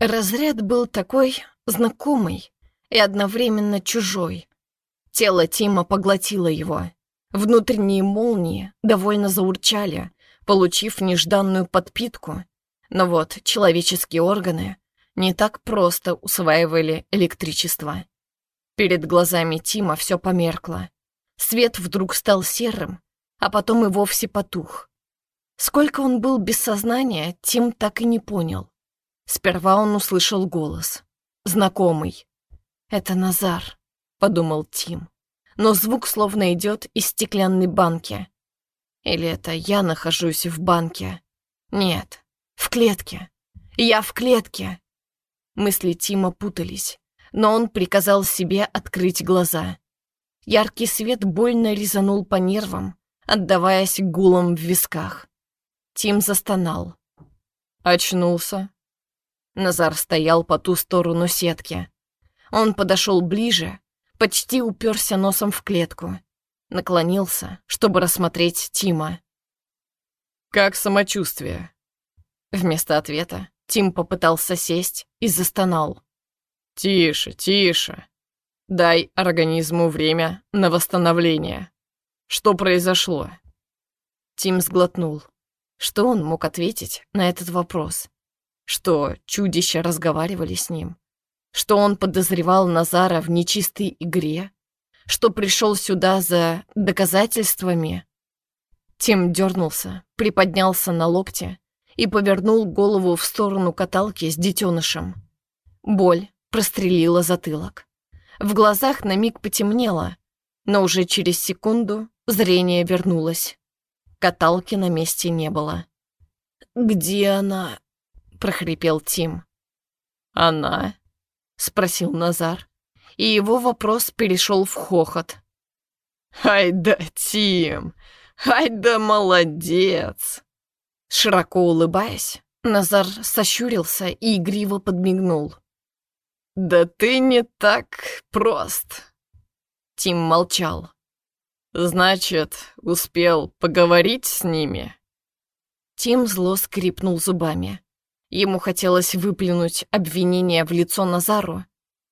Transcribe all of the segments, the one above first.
Разряд был такой знакомый и одновременно чужой. Тело Тима поглотило его. Внутренние молнии довольно заурчали, получив нежданную подпитку. Но вот человеческие органы не так просто усваивали электричество. Перед глазами Тима все померкло. Свет вдруг стал серым, а потом и вовсе потух. Сколько он был без сознания, Тим так и не понял. Сперва он услышал голос. Знакомый. «Это Назар», — подумал Тим. Но звук словно идет из стеклянной банки. Или это я нахожусь в банке? Нет, в клетке. Я в клетке. Мысли Тима путались, но он приказал себе открыть глаза. Яркий свет больно резанул по нервам, отдаваясь гулом в висках. Тим застонал. Очнулся. Назар стоял по ту сторону сетки. Он подошел ближе, почти уперся носом в клетку. Наклонился, чтобы рассмотреть Тима. «Как самочувствие?» Вместо ответа Тим попытался сесть и застонал. «Тише, тише. Дай организму время на восстановление. Что произошло?» Тим сглотнул. Что он мог ответить на этот вопрос? Что чудища разговаривали с ним? Что он подозревал Назара в нечистой игре? Что пришел сюда за доказательствами? Тим дернулся, приподнялся на локте и повернул голову в сторону каталки с детенышем. Боль прострелила затылок. В глазах на миг потемнело, но уже через секунду зрение вернулось. Каталки на месте не было. «Где она?» — прохрипел Тим. «Она?» — спросил Назар, и его вопрос перешел в хохот. «Ай да, Тим! Ай да молодец!» Широко улыбаясь, Назар сощурился и игриво подмигнул. «Да ты не так прост!» Тим молчал. «Значит, успел поговорить с ними?» Тим зло скрипнул зубами. Ему хотелось выплюнуть обвинение в лицо Назару,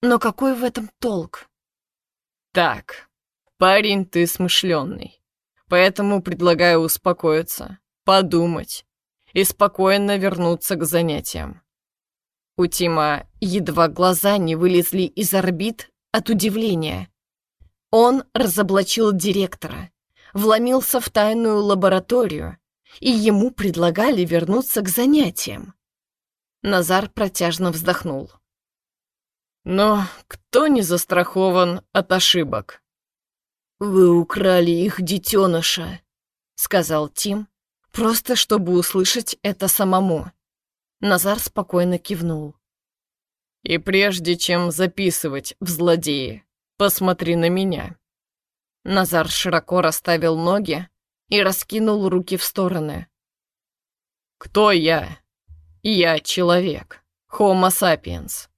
но какой в этом толк? Так, парень ты смышленный, поэтому предлагаю успокоиться, подумать и спокойно вернуться к занятиям. У Тима едва глаза не вылезли из орбит от удивления. Он разоблачил директора, вломился в тайную лабораторию, и ему предлагали вернуться к занятиям. Назар протяжно вздохнул. «Но кто не застрахован от ошибок?» «Вы украли их детеныша», — сказал Тим, просто чтобы услышать это самому. Назар спокойно кивнул. «И прежде чем записывать в злодеи, посмотри на меня». Назар широко расставил ноги и раскинул руки в стороны. «Кто я?» Я человек, Homo sapiens.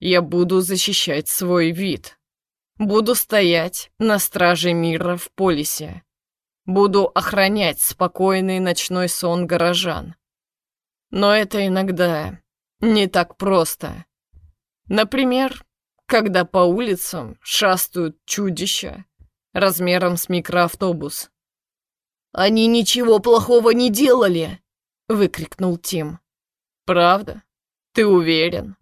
Я буду защищать свой вид. Буду стоять на страже мира в полисе. Буду охранять спокойный ночной сон горожан. Но это иногда не так просто. Например, когда по улицам шастают чудища размером с микроавтобус. «Они ничего плохого не делали!» — выкрикнул Тим. «Правда? Ты уверен?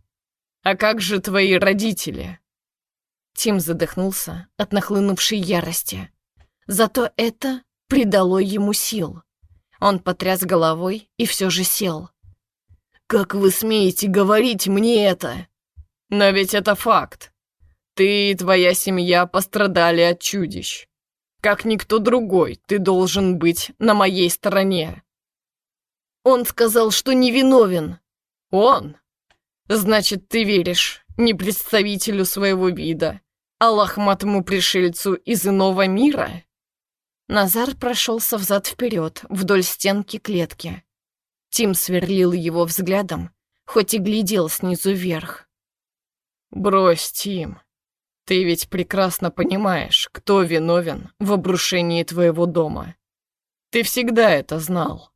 А как же твои родители?» Тим задохнулся от нахлынувшей ярости. Зато это придало ему сил. Он потряс головой и все же сел. «Как вы смеете говорить мне это?» «Но ведь это факт. Ты и твоя семья пострадали от чудищ. Как никто другой, ты должен быть на моей стороне. Он сказал, что невиновен. Он? Значит, ты веришь не представителю своего вида, а лохматому пришельцу из иного мира? Назар прошелся взад-вперед вдоль стенки клетки. Тим сверлил его взглядом, хоть и глядел снизу вверх. «Брось, Тим. Ты ведь прекрасно понимаешь, кто виновен в обрушении твоего дома. Ты всегда это знал.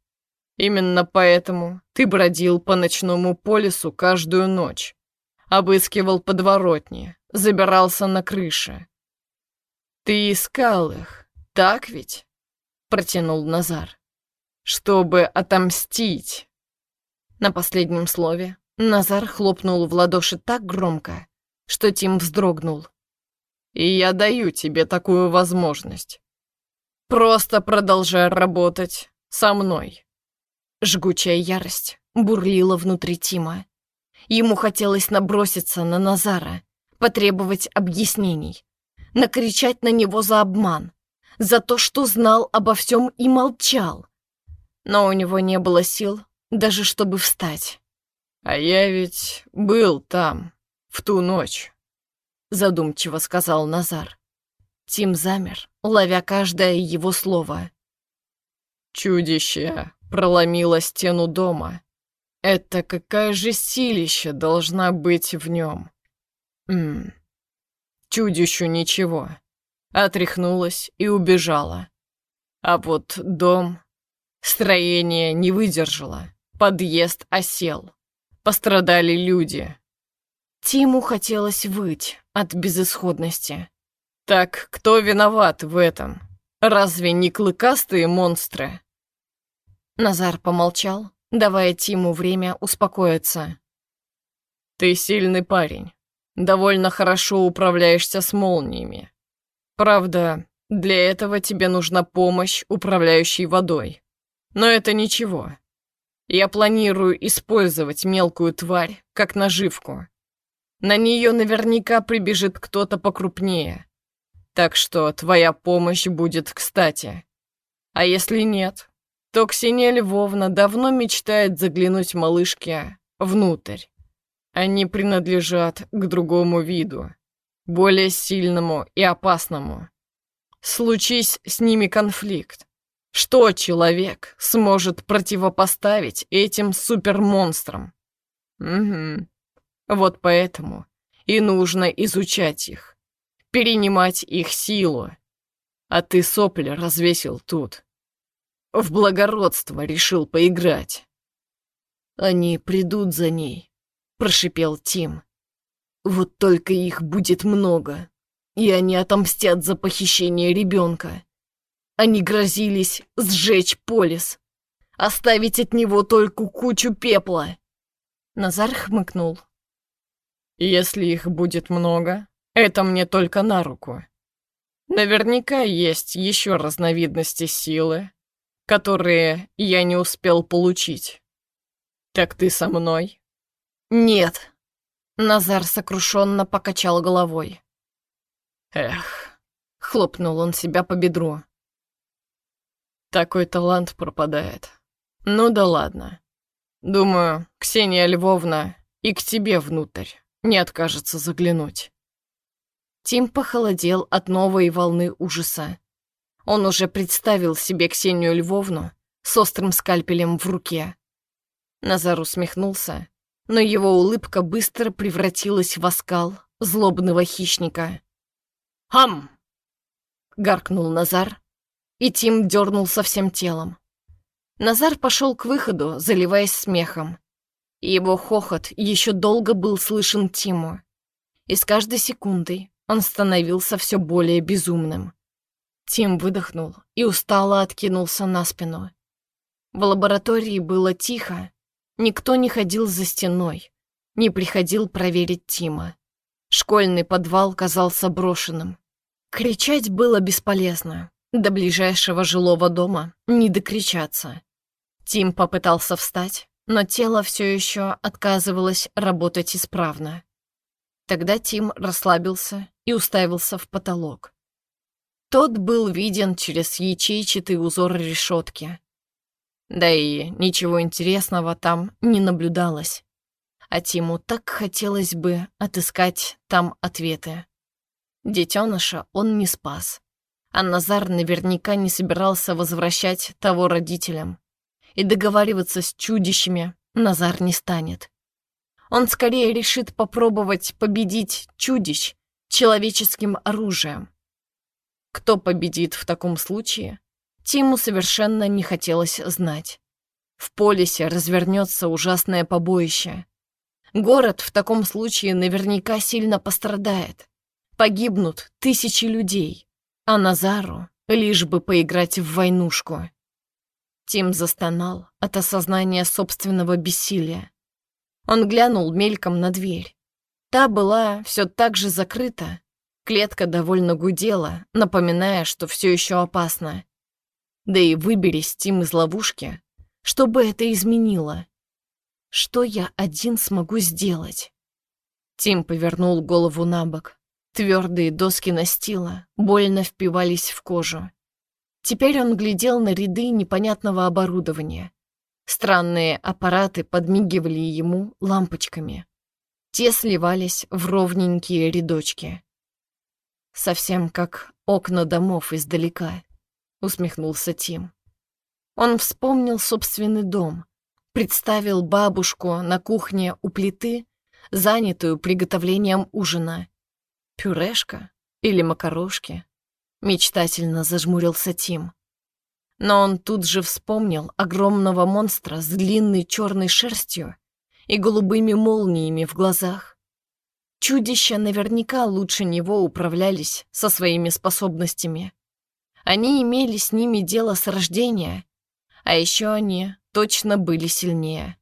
Именно поэтому ты бродил по ночному полюсу каждую ночь, обыскивал подворотни, забирался на крыши. Ты искал их, так ведь? Протянул Назар. Чтобы отомстить. На последнем слове Назар хлопнул в ладоши так громко, что Тим вздрогнул. И я даю тебе такую возможность. Просто продолжай работать со мной. Жгучая ярость бурлила внутри Тима. Ему хотелось наброситься на Назара, потребовать объяснений, накричать на него за обман, за то, что знал обо всем и молчал. Но у него не было сил даже чтобы встать. «А я ведь был там, в ту ночь», — задумчиво сказал Назар. Тим замер, ловя каждое его слово. «Чудище проломила стену дома. Это какая же силища должна быть в нем? Ммм, чудищу ничего. Отряхнулась и убежала. А вот дом... Строение не выдержало. Подъезд осел. Пострадали люди. Тиму хотелось выть от безысходности. Так кто виноват в этом? Разве не клыкастые монстры? Назар помолчал, давая Тиму время успокоиться. «Ты сильный парень. Довольно хорошо управляешься с молниями. Правда, для этого тебе нужна помощь, управляющей водой. Но это ничего. Я планирую использовать мелкую тварь как наживку. На нее наверняка прибежит кто-то покрупнее. Так что твоя помощь будет кстати. А если нет, то Ксения Львовна давно мечтает заглянуть малышке внутрь. Они принадлежат к другому виду, более сильному и опасному. Случись с ними конфликт. Что человек сможет противопоставить этим супермонстрам? Угу. Вот поэтому и нужно изучать их, перенимать их силу. А ты сопли развесил тут. В благородство решил поиграть. Они придут за ней, прошипел Тим. Вот только их будет много, и они отомстят за похищение ребенка. Они грозились сжечь полис, оставить от него только кучу пепла. Назар хмыкнул. Если их будет много, это мне только на руку. Наверняка есть еще разновидности силы, которые я не успел получить. Так ты со мной? Нет. Назар сокрушенно покачал головой. Эх, хлопнул он себя по бедру. Такой талант пропадает. Ну да ладно. Думаю, Ксения Львовна и к тебе внутрь не откажется заглянуть. Тим похолодел от новой волны ужаса. Он уже представил себе Ксению Львовну с острым скальпелем в руке. Назар усмехнулся, но его улыбка быстро превратилась в оскал злобного хищника. «Хам!» — гаркнул Назар, и Тим дернулся всем телом. Назар пошел к выходу, заливаясь смехом. Его хохот еще долго был слышен Тиму, и с каждой секундой он становился все более безумным. Тим выдохнул и устало откинулся на спину. В лаборатории было тихо. Никто не ходил за стеной, не приходил проверить Тима. Школьный подвал казался брошенным. Кричать было бесполезно. До ближайшего жилого дома не докричаться. Тим попытался встать, но тело все еще отказывалось работать исправно. Тогда Тим расслабился и уставился в потолок. Тот был виден через ячейчатый узор решетки. Да и ничего интересного там не наблюдалось. А Тиму так хотелось бы отыскать там ответы. Детеныша он не спас. А Назар наверняка не собирался возвращать того родителям. И договариваться с чудищами Назар не станет. Он скорее решит попробовать победить чудищ человеческим оружием. Кто победит в таком случае, Тиму совершенно не хотелось знать. В полисе развернется ужасное побоище. Город в таком случае наверняка сильно пострадает. Погибнут тысячи людей, а Назару лишь бы поиграть в войнушку. Тим застонал от осознания собственного бессилия. Он глянул мельком на дверь. Та была все так же закрыта. Клетка довольно гудела, напоминая, что все еще опасно. Да и выберись Тим из ловушки, что бы это изменило? Что я один смогу сделать? Тим повернул голову на бок. Твердые доски настила больно впивались в кожу. Теперь он глядел на ряды непонятного оборудования. Странные аппараты подмигивали ему лампочками. Те сливались в ровненькие рядочки. «Совсем как окна домов издалека», — усмехнулся Тим. Он вспомнил собственный дом, представил бабушку на кухне у плиты, занятую приготовлением ужина. Пюрешка или макарошки? Мечтательно зажмурился Тим. Но он тут же вспомнил огромного монстра с длинной черной шерстью и голубыми молниями в глазах. Чудища наверняка лучше него управлялись со своими способностями. Они имели с ними дело с рождения, а еще они точно были сильнее.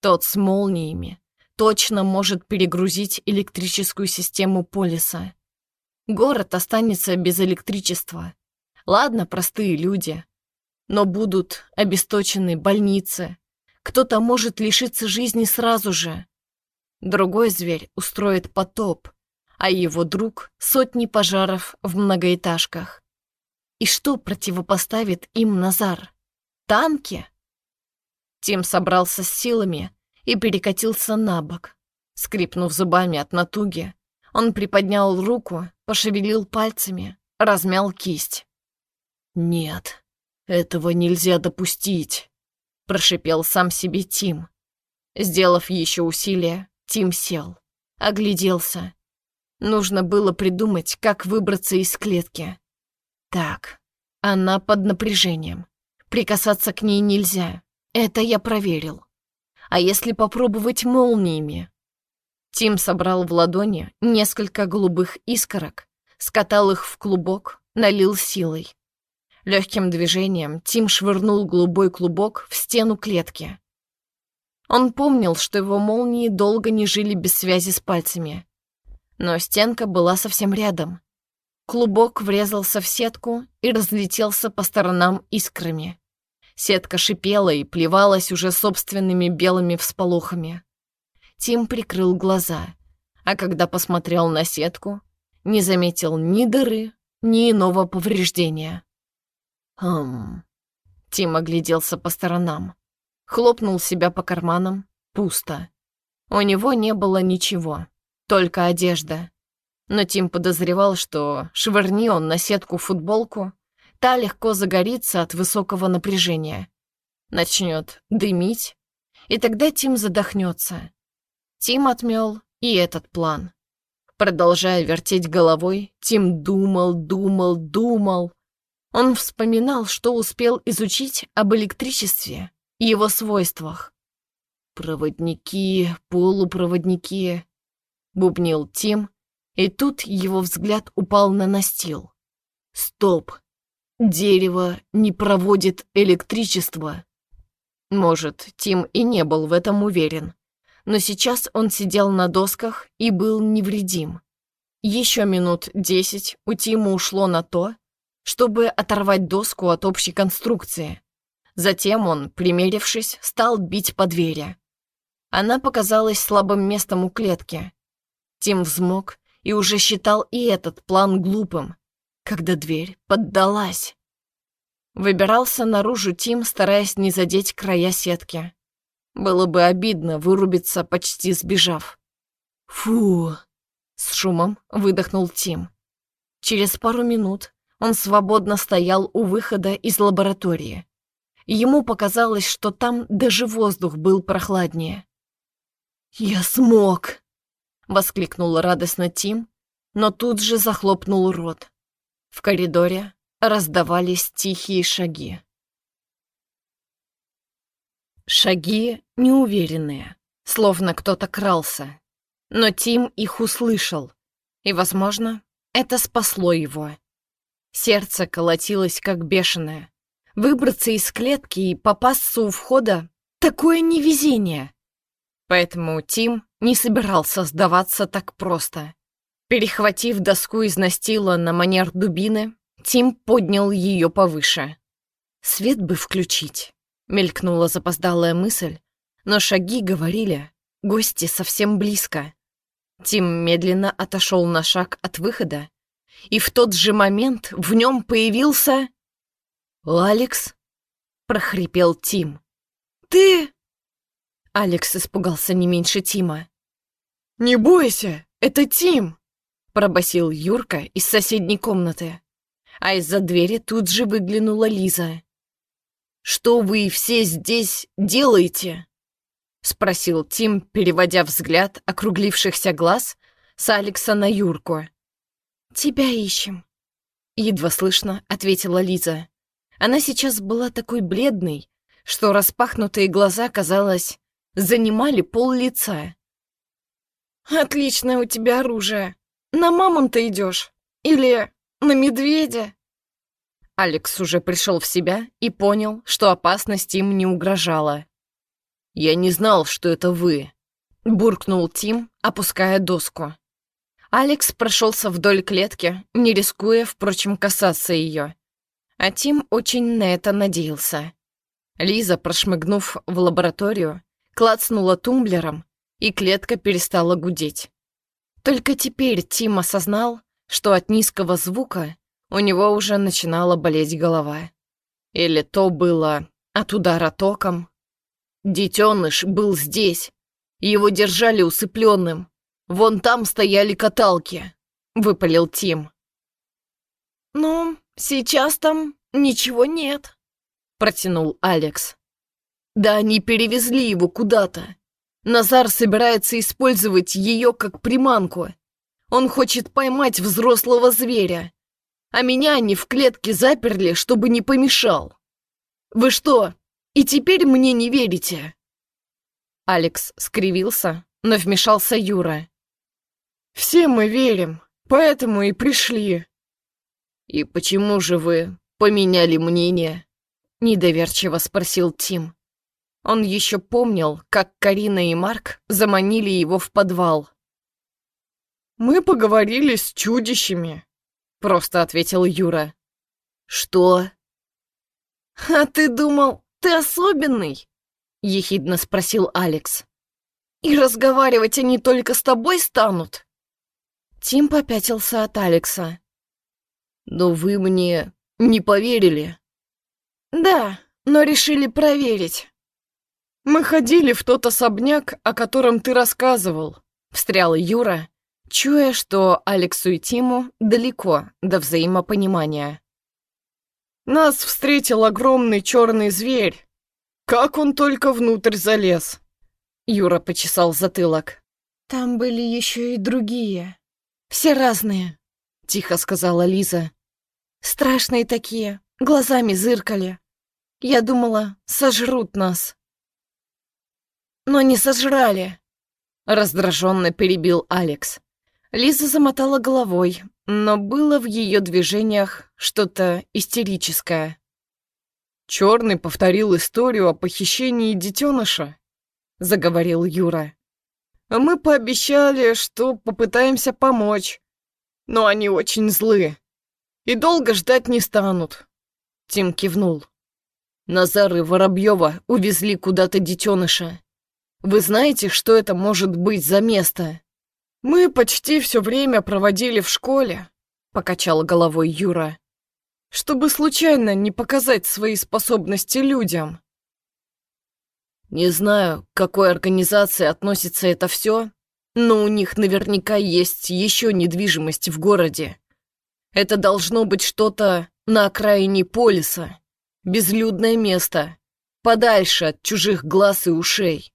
Тот с молниями точно может перегрузить электрическую систему полиса. Город останется без электричества. Ладно, простые люди, но будут обесточены больницы, кто-то может лишиться жизни сразу же. Другой зверь устроит потоп, а его друг — сотни пожаров в многоэтажках. И что противопоставит им Назар? Танки? Тим собрался с силами и перекатился на бок. Скрипнув зубами от натуги, он приподнял руку, пошевелил пальцами, размял кисть. «Нет, этого нельзя допустить», прошипел сам себе Тим. Сделав еще усилие, Тим сел, огляделся. Нужно было придумать, как выбраться из клетки. Так, она под напряжением. Прикасаться к ней нельзя. Это я проверил. А если попробовать молниями? Тим собрал в ладони несколько голубых искорок, скатал их в клубок, налил силой. Легким движением Тим швырнул голубой клубок в стену клетки. Он помнил, что его молнии долго не жили без связи с пальцами. Но стенка была совсем рядом. Клубок врезался в сетку и разлетелся по сторонам искрами. Сетка шипела и плевалась уже собственными белыми всполохами. Тим прикрыл глаза, а когда посмотрел на сетку, не заметил ни дыры, ни иного повреждения. Хм. Тим огляделся по сторонам. Хлопнул себя по карманам. Пусто. У него не было ничего, только одежда. Но Тим подозревал, что швырни он на сетку футболку, та легко загорится от высокого напряжения. Начнет дымить, и тогда Тим задохнется. Тим отмел и этот план. Продолжая вертеть головой, Тим думал, думал, думал. Он вспоминал, что успел изучить об электричестве и его свойствах. «Проводники, полупроводники», — бубнил Тим, и тут его взгляд упал на настил. «Стоп! Дерево не проводит электричество!» Может, Тим и не был в этом уверен, но сейчас он сидел на досках и был невредим. Еще минут десять у Тима ушло на то, чтобы оторвать доску от общей конструкции. Затем он, примерившись, стал бить по двери. Она показалась слабым местом у клетки. Тим взмок и уже считал и этот план глупым, когда дверь поддалась. Выбирался наружу Тим, стараясь не задеть края сетки. Было бы обидно вырубиться, почти сбежав. «Фу!» — с шумом выдохнул Тим. Через пару минут он свободно стоял у выхода из лаборатории. Ему показалось, что там даже воздух был прохладнее. «Я смог!» — воскликнул радостно Тим, но тут же захлопнул рот. В коридоре раздавались тихие шаги. Шаги неуверенные, словно кто-то крался. Но Тим их услышал, и, возможно, это спасло его. Сердце колотилось как бешеное. Выбраться из клетки и попасться у входа — такое невезение. Поэтому Тим не собирался сдаваться так просто. Перехватив доску из настила на манер дубины, Тим поднял ее повыше. «Свет бы включить», — мелькнула запоздалая мысль, но шаги говорили, гости совсем близко. Тим медленно отошел на шаг от выхода, и в тот же момент в нем появился... «Алекс?» — прохрипел Тим. «Ты?» Алекс испугался не меньше Тима. «Не бойся, это Тим!» — пробасил Юрка из соседней комнаты. А из-за двери тут же выглянула Лиза. «Что вы все здесь делаете?» — спросил Тим, переводя взгляд округлившихся глаз с Алекса на Юрку. «Тебя ищем», — едва слышно ответила Лиза. Она сейчас была такой бледной, что распахнутые глаза, казалось, занимали пол лица. «Отличное у тебя оружие. На мамонта идешь? Или на медведя?» Алекс уже пришел в себя и понял, что опасность им не угрожала. «Я не знал, что это вы», — буркнул Тим, опуская доску. Алекс прошелся вдоль клетки, не рискуя, впрочем, касаться ее. А Тим очень на это надеялся. Лиза, прошмыгнув в лабораторию, клацнула тумблером, и клетка перестала гудеть. Только теперь Тим осознал, что от низкого звука у него уже начинала болеть голова. Или то было от удара током. Детеныш был здесь. Его держали усыпленным. Вон там стояли каталки, выпалил Тим. «Ну, сейчас там ничего нет», — протянул Алекс. «Да они перевезли его куда-то. Назар собирается использовать ее как приманку. Он хочет поймать взрослого зверя а меня они в клетке заперли, чтобы не помешал. Вы что, и теперь мне не верите?» Алекс скривился, но вмешался Юра. «Все мы верим, поэтому и пришли». «И почему же вы поменяли мнение?» — недоверчиво спросил Тим. Он еще помнил, как Карина и Марк заманили его в подвал. «Мы поговорили с чудищами», — просто ответил Юра. «Что?» «А ты думал, ты особенный?» — ехидно спросил Алекс. «И разговаривать они только с тобой станут?» Тим попятился от Алекса. «Но вы мне не поверили?» «Да, но решили проверить». «Мы ходили в тот особняк, о котором ты рассказывал», — встрял Юра, чуя, что Алексу и Тиму далеко до взаимопонимания. Нас встретил огромный черный зверь. Как он только внутрь залез. Юра почесал затылок. Там были еще и другие. Все разные, тихо сказала Лиза. Страшные такие, глазами зыркали. Я думала, сожрут нас. Но не сожрали, раздраженно перебил Алекс. Лиза замотала головой, но было в ее движениях что-то истерическое. «Черный повторил историю о похищении детеныша», — заговорил Юра. «Мы пообещали, что попытаемся помочь, но они очень злы и долго ждать не станут». Тим кивнул. Назар и Воробьева увезли куда-то детеныша. Вы знаете, что это может быть за место?» «Мы почти все время проводили в школе», — покачал головой Юра, «чтобы случайно не показать свои способности людям». «Не знаю, к какой организации относится это все, но у них наверняка есть еще недвижимость в городе. Это должно быть что-то на окраине полиса, безлюдное место, подальше от чужих глаз и ушей.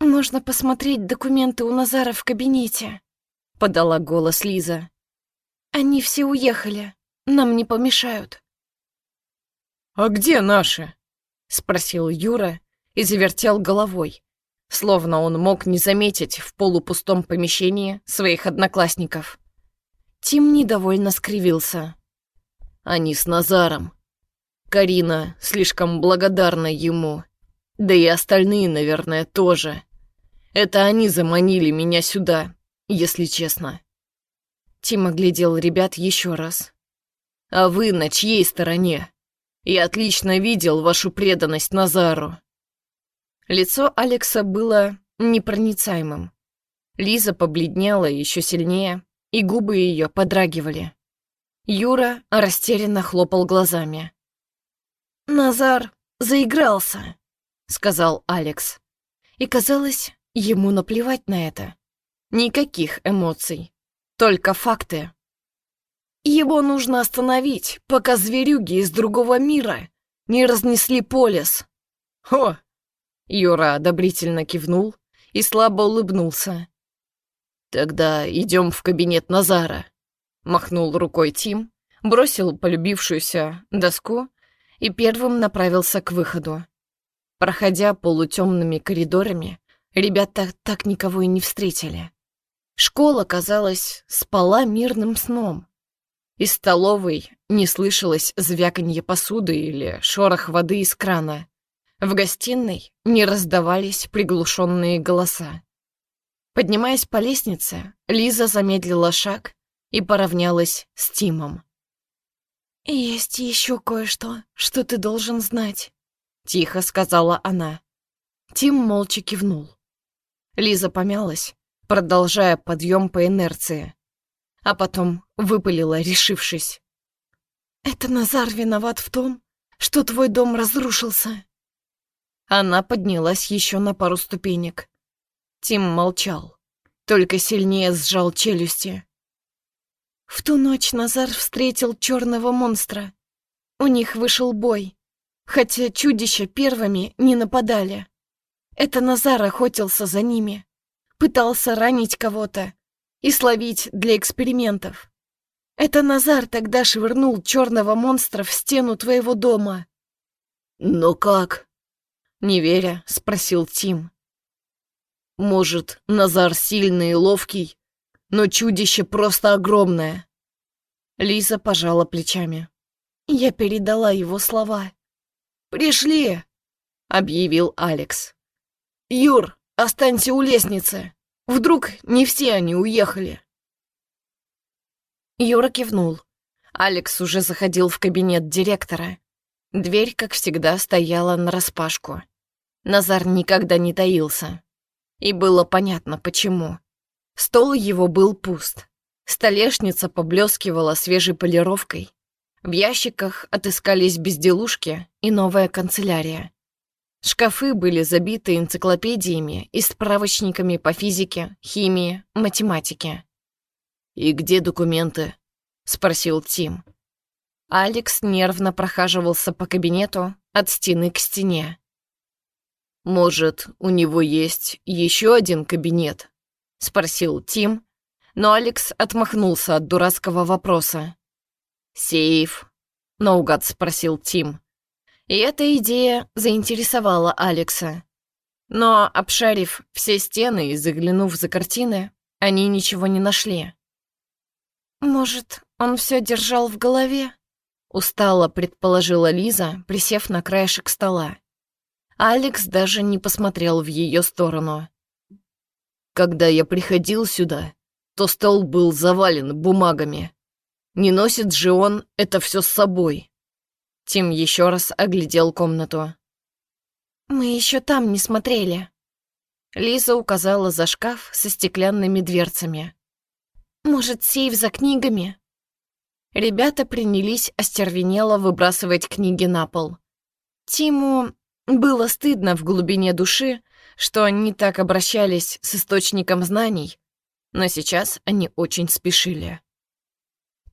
«Нужно посмотреть документы у Назара в кабинете», — подала голос Лиза. «Они все уехали. Нам не помешают». «А где наши?» — спросил Юра и завертел головой, словно он мог не заметить в полупустом помещении своих одноклассников. Тим недовольно скривился. Они с Назаром. Карина слишком благодарна ему. Да и остальные, наверное, тоже. Это они заманили меня сюда, если честно. Тим оглядел ребят еще раз. А вы на чьей стороне? Я отлично видел вашу преданность Назару. Лицо Алекса было непроницаемым. Лиза побледнела еще сильнее, и губы ее подрагивали. Юра растерянно хлопал глазами. «Назар заигрался», — сказал Алекс. И казалось, ему наплевать на это. Никаких эмоций, только факты. Его нужно остановить, пока зверюги из другого мира не разнесли полис. «Хо!» Юра одобрительно кивнул и слабо улыбнулся. «Тогда идем в кабинет Назара», — махнул рукой Тим, бросил полюбившуюся доску и первым направился к выходу. Проходя полутемными коридорами, ребята так никого и не встретили. Школа, казалось, спала мирным сном. Из столовой не слышалось звяканье посуды или шорох воды из крана. В гостиной не раздавались приглушенные голоса. Поднимаясь по лестнице, Лиза замедлила шаг и поравнялась с Тимом. «Есть еще кое-что, что ты должен знать», — тихо сказала она. Тим молча кивнул. Лиза помялась, продолжая подъем по инерции, а потом выпалила, решившись. «Это Назар виноват в том, что твой дом разрушился». Она поднялась еще на пару ступенек. Тим молчал, только сильнее сжал челюсти. В ту ночь Назар встретил черного монстра. У них вышел бой, хотя чудища первыми не нападали. Это Назар охотился за ними, пытался ранить кого-то и словить для экспериментов. Это Назар тогда швырнул черного монстра в стену твоего дома. «Но как?» Не веря, спросил Тим. «Может, Назар сильный и ловкий, но чудище просто огромное». Лиза пожала плечами. Я передала его слова. «Пришли!» — объявил Алекс. «Юр, останься у лестницы. Вдруг не все они уехали?» Юра кивнул. Алекс уже заходил в кабинет директора. Дверь, как всегда, стояла нараспашку. Назар никогда не таился. И было понятно, почему. Стол его был пуст. Столешница поблескивала свежей полировкой. В ящиках отыскались безделушки и новая канцелярия. Шкафы были забиты энциклопедиями и справочниками по физике, химии, математике. «И где документы?» — спросил Тим. Алекс нервно прохаживался по кабинету от стены к стене. «Может, у него есть еще один кабинет?» — спросил Тим, но Алекс отмахнулся от дурацкого вопроса. «Сейф?» — наугад спросил Тим. И эта идея заинтересовала Алекса. Но, обшарив все стены и заглянув за картины, они ничего не нашли. «Может, он все держал в голове?» Устало предположила Лиза, присев на краешек стола. Алекс даже не посмотрел в ее сторону. Когда я приходил сюда, то стол был завален бумагами. Не носит же он это все с собой. Тим еще раз оглядел комнату. «Мы еще там не смотрели». Лиза указала за шкаф со стеклянными дверцами. «Может, сейф за книгами?» Ребята принялись остервенело выбрасывать книги на пол. Тиму было стыдно в глубине души, что они так обращались с источником знаний, но сейчас они очень спешили.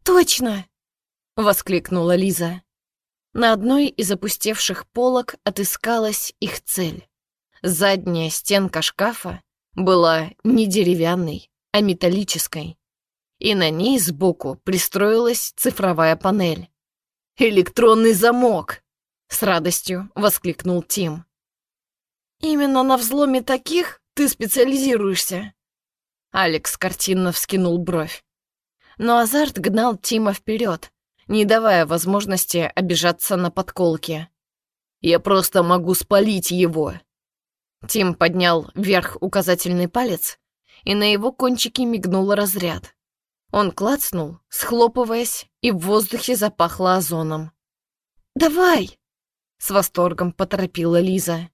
«Точно!» — воскликнула Лиза. На одной из опустевших полок отыскалась их цель. Задняя стенка шкафа была не деревянной, а металлической и на ней сбоку пристроилась цифровая панель. «Электронный замок!» — с радостью воскликнул Тим. Именно на взломе таких ты специализируешься?» Алекс картинно вскинул бровь. Но азарт гнал Тима вперед, не давая возможности обижаться на подколки. «Я просто могу спалить его!» Тим поднял вверх указательный палец, и на его кончике мигнул разряд. Он клацнул, схлопываясь, и в воздухе запахло озоном. «Давай!» — с восторгом поторопила Лиза.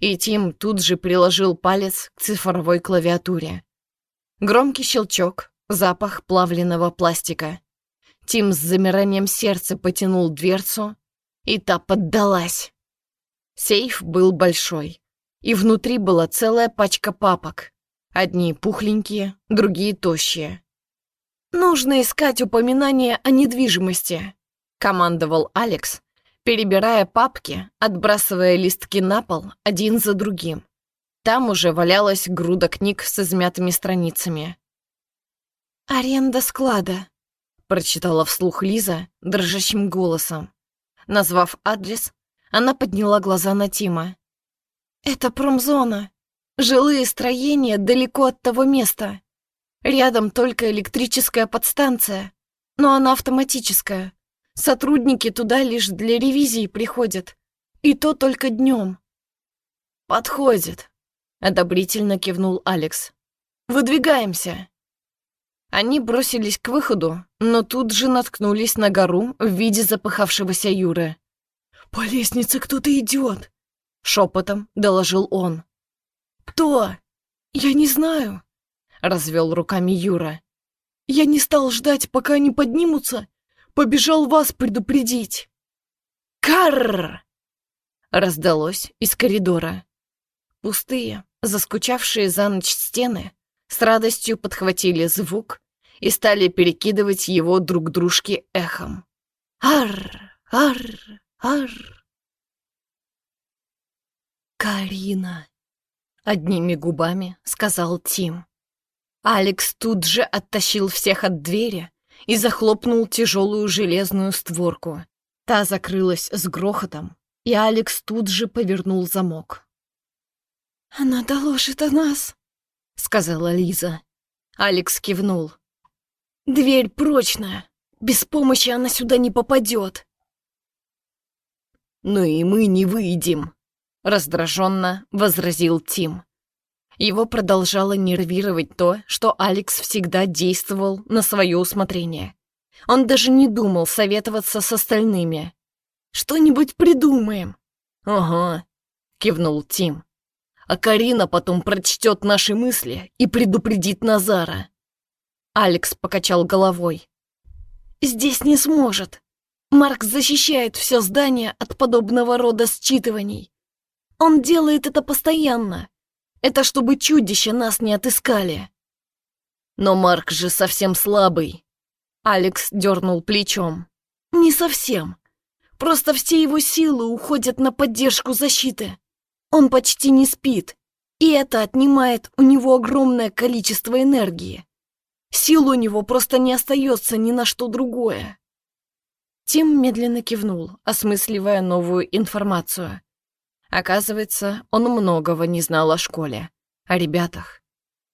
И Тим тут же приложил палец к цифровой клавиатуре. Громкий щелчок, запах плавленного пластика. Тим с замиранием сердца потянул дверцу, и та поддалась. Сейф был большой, и внутри была целая пачка папок. Одни пухленькие, другие тощие. «Нужно искать упоминание о недвижимости», — командовал Алекс, перебирая папки, отбрасывая листки на пол один за другим. Там уже валялась груда книг с измятыми страницами. «Аренда склада», — прочитала вслух Лиза дрожащим голосом. Назвав адрес, она подняла глаза на Тима. «Это промзона. Жилые строения далеко от того места. Рядом только электрическая подстанция, но она автоматическая. Сотрудники туда лишь для ревизии приходят. И то только днем. «Подходит», — одобрительно кивнул Алекс. «Выдвигаемся». Они бросились к выходу, но тут же наткнулись на гору в виде запыхавшегося Юры. «По лестнице кто-то идет», — шепотом доложил он. «Кто? Я не знаю», — развел руками Юра. «Я не стал ждать, пока они поднимутся, Побежал вас предупредить!» «Карр!» Раздалось из коридора. Пустые, заскучавшие за ночь стены с радостью подхватили звук и стали перекидывать его друг дружке эхом. «Ар! Ар! Ар!» «Карина!» — одними губами сказал Тим. Алекс тут же оттащил всех от двери, и захлопнул тяжелую железную створку. Та закрылась с грохотом, и Алекс тут же повернул замок. «Она доложит о нас», — сказала Лиза. Алекс кивнул. «Дверь прочная. Без помощи она сюда не попадет». «Ну и мы не выйдем», — раздраженно возразил Тим. Его продолжало нервировать то, что Алекс всегда действовал на свое усмотрение. Он даже не думал советоваться с остальными. «Что-нибудь придумаем». «Ага», — кивнул Тим. «А Карина потом прочтет наши мысли и предупредит Назара». Алекс покачал головой. «Здесь не сможет. Марк защищает все здание от подобного рода считываний. Он делает это постоянно. Это чтобы чудища нас не отыскали. Но Марк же совсем слабый. Алекс дернул плечом. Не совсем. Просто все его силы уходят на поддержку защиты. Он почти не спит, и это отнимает у него огромное количество энергии. Сил у него просто не остается ни на что другое. Тим медленно кивнул, осмысливая новую информацию. Оказывается, он многого не знал о школе, о ребятах.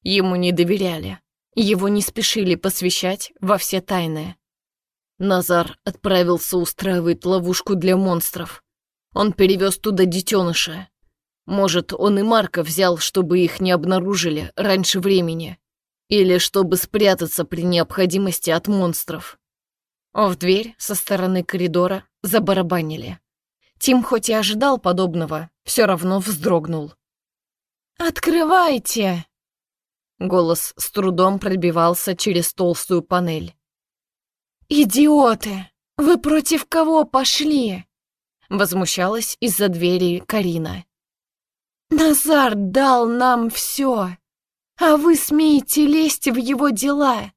Ему не доверяли, его не спешили посвящать во все тайны. Назар отправился устраивать ловушку для монстров. Он перевез туда детеныша. Может, он и Марка взял, чтобы их не обнаружили раньше времени. Или чтобы спрятаться при необходимости от монстров. В дверь со стороны коридора забарабанили. Тим хоть и ожидал подобного, все равно вздрогнул. «Открывайте!» Голос с трудом пробивался через толстую панель. «Идиоты! Вы против кого пошли?» Возмущалась из-за двери Карина. «Назар дал нам все, а вы смеете лезть в его дела.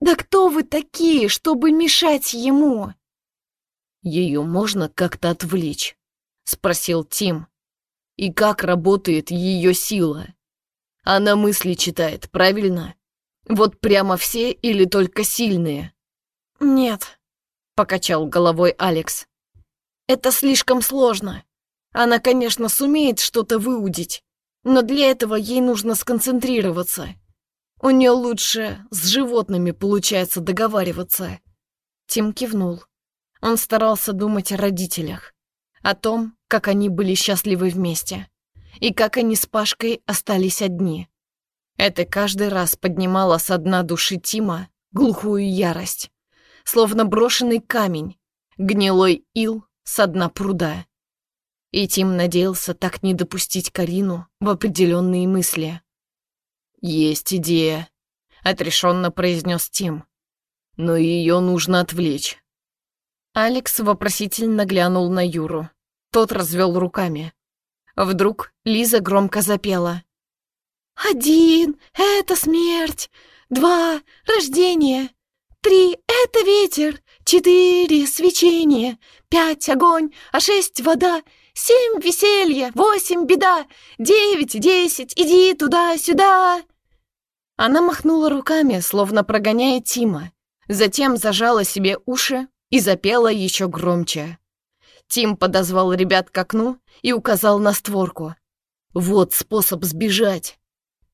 Да кто вы такие, чтобы мешать ему?» «Ее можно как-то отвлечь?» — спросил Тим. «И как работает ее сила? Она мысли читает, правильно? Вот прямо все или только сильные?» «Нет», — покачал головой Алекс. «Это слишком сложно. Она, конечно, сумеет что-то выудить, но для этого ей нужно сконцентрироваться. У нее лучше с животными получается договариваться. Тим кивнул. Он старался думать о родителях, о том, как они были счастливы вместе, и как они с Пашкой остались одни. Это каждый раз поднимало со дна души Тима глухую ярость, словно брошенный камень, гнилой ил со дна пруда. И Тим надеялся так не допустить Карину в определенные мысли. «Есть идея», — отрешенно произнес Тим. «Но ее нужно отвлечь». Алекс вопросительно глянул на Юру. Тот развел руками. Вдруг Лиза громко запела. «Один — это смерть, два — рождение, три — это ветер, четыре — свечение, пять — огонь, а шесть — вода, Семь — веселье, восемь — беда, девять — десять, иди туда-сюда!» Она махнула руками, словно прогоняя Тима, затем зажала себе уши и запела еще громче. Тим подозвал ребят к окну и указал на створку. «Вот способ сбежать!»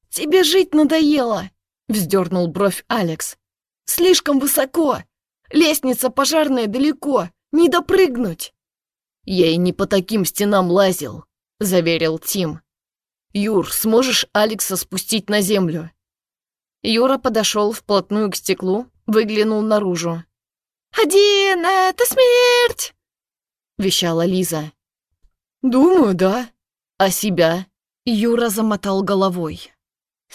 «Тебе жить надоело!» — вздернул бровь Алекс. «Слишком высоко! Лестница пожарная далеко, не допрыгнуть!» «Я и не по таким стенам лазил», — заверил Тим. «Юр, сможешь Алекса спустить на землю?» Юра подошел вплотную к стеклу, выглянул наружу. «Один — это смерть!» — вещала Лиза. «Думаю, да. А себя?» Юра замотал головой.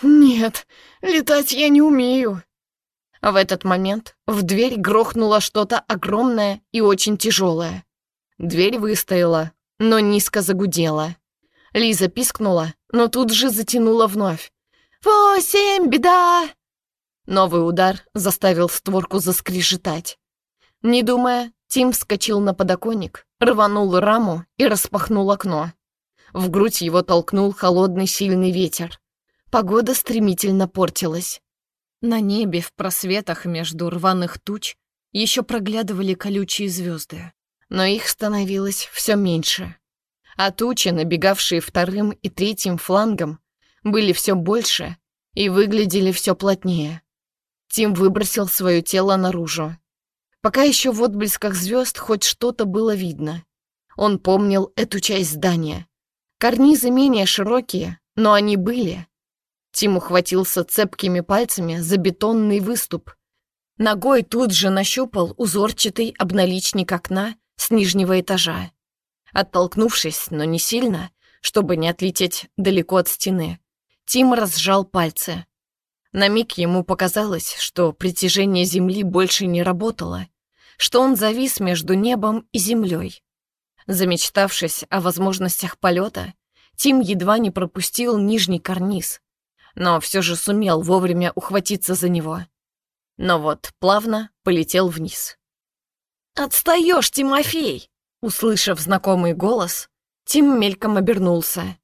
«Нет, летать я не умею». В этот момент в дверь грохнуло что-то огромное и очень тяжелое. Дверь выстояла, но низко загудела. Лиза пискнула, но тут же затянула вновь. «Восемь, беда!» Новый удар заставил створку заскрежетать. Не думая, Тим вскочил на подоконник, рванул раму и распахнул окно. В грудь его толкнул холодный сильный ветер. Погода стремительно портилась. На небе в просветах между рваных туч еще проглядывали колючие звезды но их становилось все меньше. А тучи, набегавшие вторым и третьим флангом, были все больше и выглядели все плотнее. Тим выбросил свое тело наружу. Пока еще в отблесках звезд хоть что-то было видно. Он помнил эту часть здания. Карнизы менее широкие, но они были. Тим ухватился цепкими пальцами за бетонный выступ. Ногой тут же нащупал узорчатый обналичник окна с нижнего этажа. Оттолкнувшись, но не сильно, чтобы не отлететь далеко от стены, Тим разжал пальцы. На миг ему показалось, что притяжение Земли больше не работало, что он завис между небом и землей. Замечтавшись о возможностях полета, Тим едва не пропустил нижний карниз, но все же сумел вовремя ухватиться за него. Но вот плавно полетел вниз. «Отстаешь, Тимофей!» Услышав знакомый голос, Тим мельком обернулся.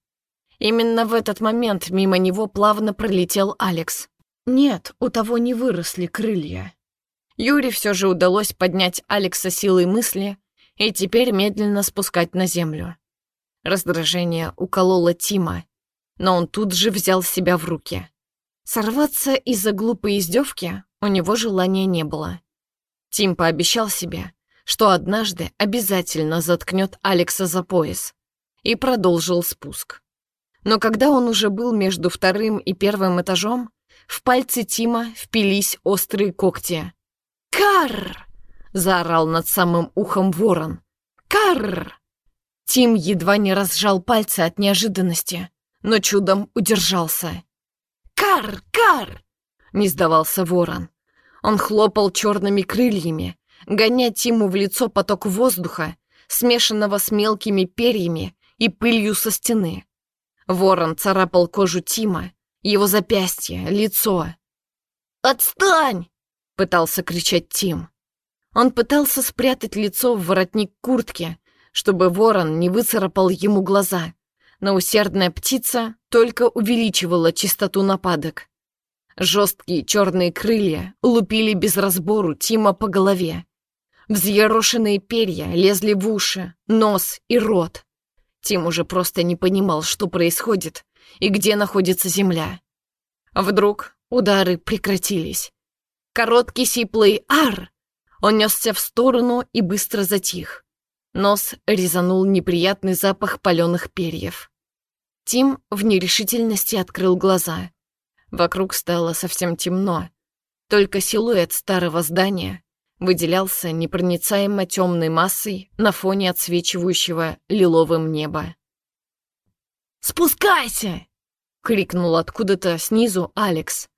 Именно в этот момент мимо него плавно пролетел Алекс. Нет, у того не выросли крылья. Юре все же удалось поднять Алекса силой мысли и теперь медленно спускать на землю. Раздражение укололо Тима, но он тут же взял себя в руки. Сорваться из-за глупой издевки у него желания не было. Тим пообещал себе, что однажды обязательно заткнет Алекса за пояс, и продолжил спуск. Но когда он уже был между вторым и первым этажом, в пальцы Тима впились острые когти. «Карр!» — заорал над самым ухом ворон. «Карр!» Тим едва не разжал пальцы от неожиданности, но чудом удержался. «Кар! Кар!» — не сдавался ворон. Он хлопал черными крыльями, гоня Тиму в лицо поток воздуха, смешанного с мелкими перьями и пылью со стены. Ворон царапал кожу Тима, его запястье, лицо. «Отстань!» — пытался кричать Тим. Он пытался спрятать лицо в воротник куртки, чтобы ворон не выцарапал ему глаза, но усердная птица только увеличивала частоту нападок. Жесткие черные крылья лупили без разбору Тима по голове, Взъерошенные перья лезли в уши, нос и рот. Тим уже просто не понимал, что происходит и где находится земля. Вдруг удары прекратились. Короткий сиплый «Ар!» Он несся в сторону и быстро затих. Нос резанул неприятный запах паленых перьев. Тим в нерешительности открыл глаза. Вокруг стало совсем темно. Только силуэт старого здания выделялся непроницаемо темной массой на фоне отсвечивающего лиловым неба. «Спускайся!» — крикнул откуда-то снизу Алекс.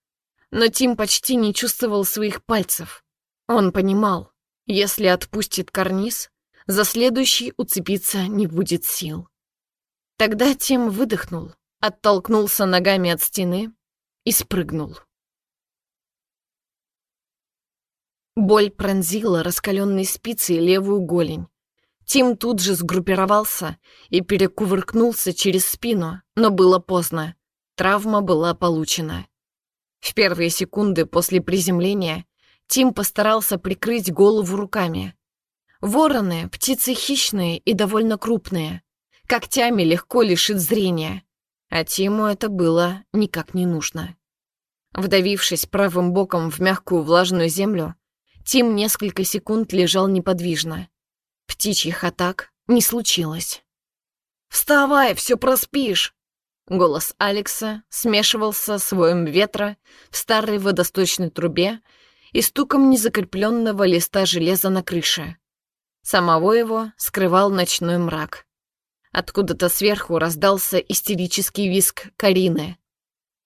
Но Тим почти не чувствовал своих пальцев. Он понимал, если отпустит карниз, за следующий уцепиться не будет сил. Тогда Тим выдохнул, оттолкнулся ногами от стены и спрыгнул. Боль пронзила раскаленной спицей левую голень. Тим тут же сгруппировался и перекувыркнулся через спину, но было поздно. Травма была получена. В первые секунды после приземления Тим постарался прикрыть голову руками. Вороны — птицы хищные и довольно крупные. Когтями легко лишит зрения. А Тиму это было никак не нужно. Вдавившись правым боком в мягкую влажную землю, Тим несколько секунд лежал неподвижно. Птичьих атак не случилось. «Вставай, все проспишь!» Голос Алекса смешивался с воем ветра в старой водосточной трубе и стуком незакрепленного листа железа на крыше. Самого его скрывал ночной мрак. Откуда-то сверху раздался истерический визг Карины.